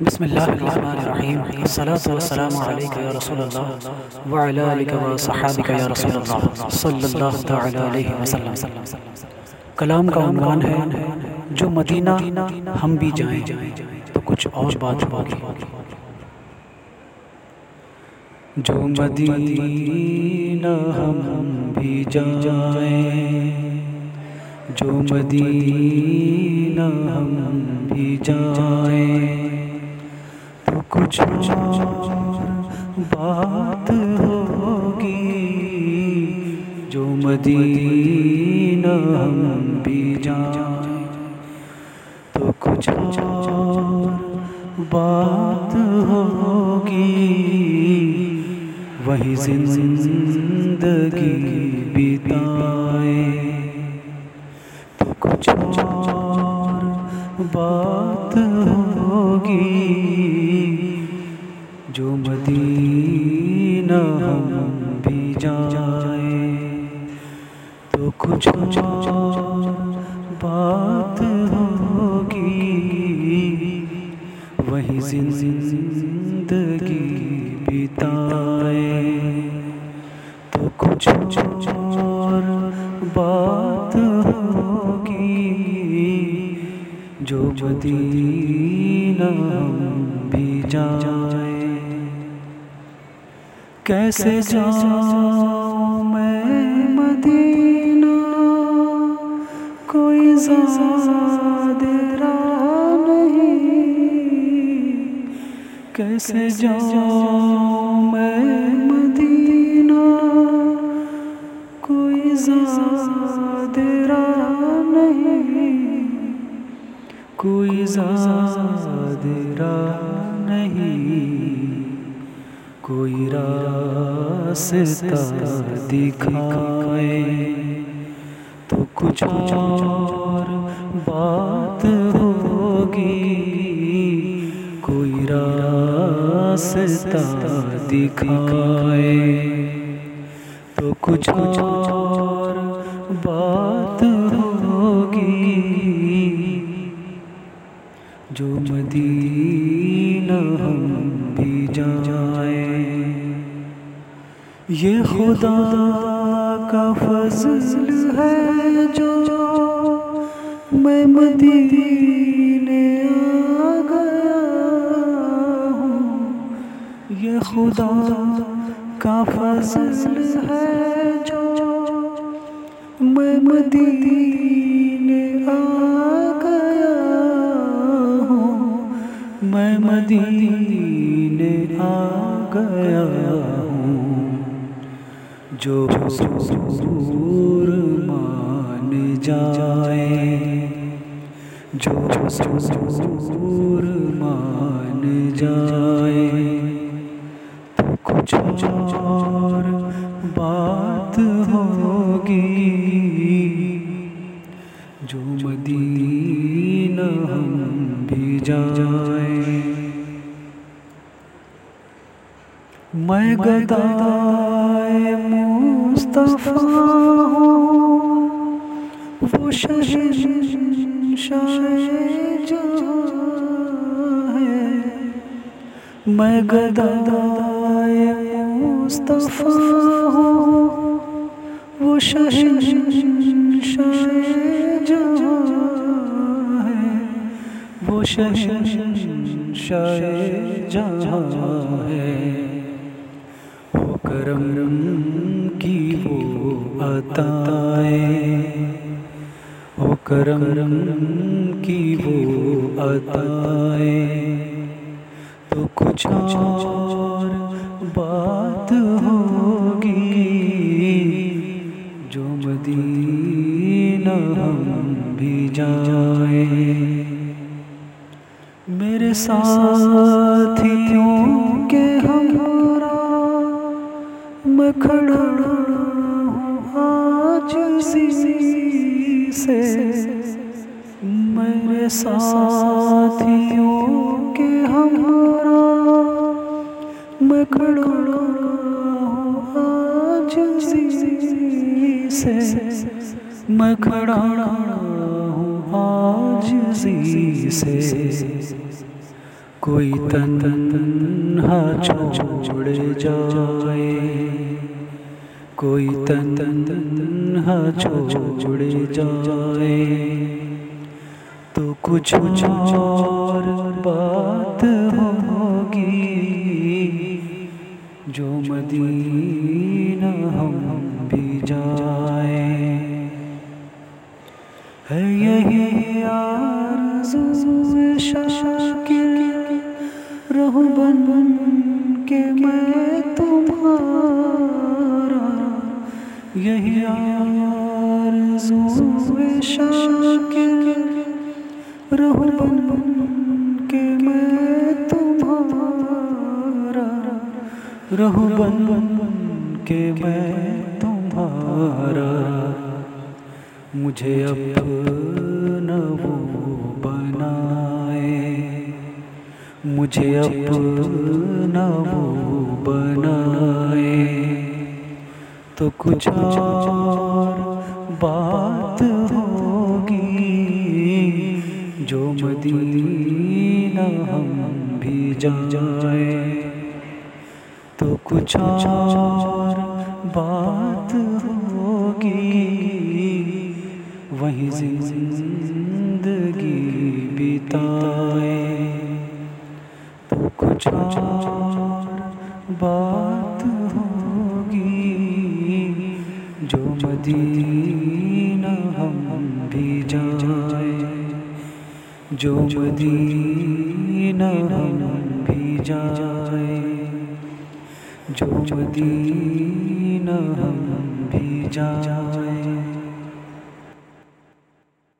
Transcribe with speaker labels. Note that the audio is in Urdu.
Speaker 1: بسم الله الرحمن الرحيم الصلاة والسلام عليك يا رسول الله وعلى آلك وصحابك يا رسول الله صلى الله تعالى عليه وسلم. کلام کا عنوان ہے، جو مدینہ ہم بھی جائیں، تو کچھ اور بات ہوگی۔ جو مدینہ ہم بھی جائیں، جو مدینہ ہم بھی جائیں۔ کچھ بات ہوگی جو مدینہ ہم بھی جائیں تو کچھ بات ہوگی۔ وہی زندگی بتائیں تو کچھ بات جو مدینہ ہم بھی جائیں، تو کچھ بات ہوگی۔ وہی زندگی بتائیں۔ تو کچھ بات ہوگی۔ جو مدینہ ہم بھی جائیں۔ کیسے جاؤں میں مدینہ؟ کوئی زیادہ راہ نہیں۔ کیسے جاؤں میں مدینہ؟ کوئی زیادہ راہ نہیں۔ کوئی زیادہ راہ نہیں۔ کوئی راستہ دکھائے تو کچھ اور بات ہوگی۔ کوئی راستہ دکھائے تو کچھ اور یہ خدا کا فضل ہے جو میں مدینے آ گیا ہوں۔ یہ خدا کا فضل ہے جو میں مدینے آ گیا ہوں۔ میں مدینے آ گیا ہوں۔ جو حضور مان جائے، جو حضور مان جائے۔ تو کچھ اور بات ہوگی، جو مدینہ ہم بھی جائیں۔ میں گدائے مصطفیٰ ہوں۔ وہ شہنشاہ جہاں ہے۔ میں گدائے مصطفیٰ ہوں۔ وہ شہنشاہ جہاں ہے۔ وہ شہنشاہ جہاں ہے۔ وہ کرم کی وہ عطائیں؟ وہ کرم کی وہ عطائیں؟ تو کچھ اور بات ہوگی جو مدینہ ہم بھی جائیں۔ میرے ساتھیوں کے ہمارا میں کھڑا آج سے میرے ساتھیوں کے ہمارا میں کھڑا ہوں آج سے میں کھڑا ہوں آج سے کوئی تنہا چھوڑ جائے کوئی تن تنہا چھوڑ جائے تو کچھ اور بات ہوگی جو مدینہ ہم بھی جائیں ہے یہی آرزو شاکر رہو بن بن کے میں یہی آرزو شاکر رہو بن بن کے میں تمہارا رہو بن بن کے میں تمہارا، مجھے اپنا وہ بنائے، مجھے اپنا وہ بنائے۔ تو کچھ اور بات ہوگی جو مدینہ ہم بھی جائے تو کچھ اور بات ہوگی وہیں زندگی بتائے تو کچھ اور بات مدینہ ہم بھی جائیں۔ جو مدینہ ہم بھی جائیں۔ جو مدینہ ہم بھی جائیں۔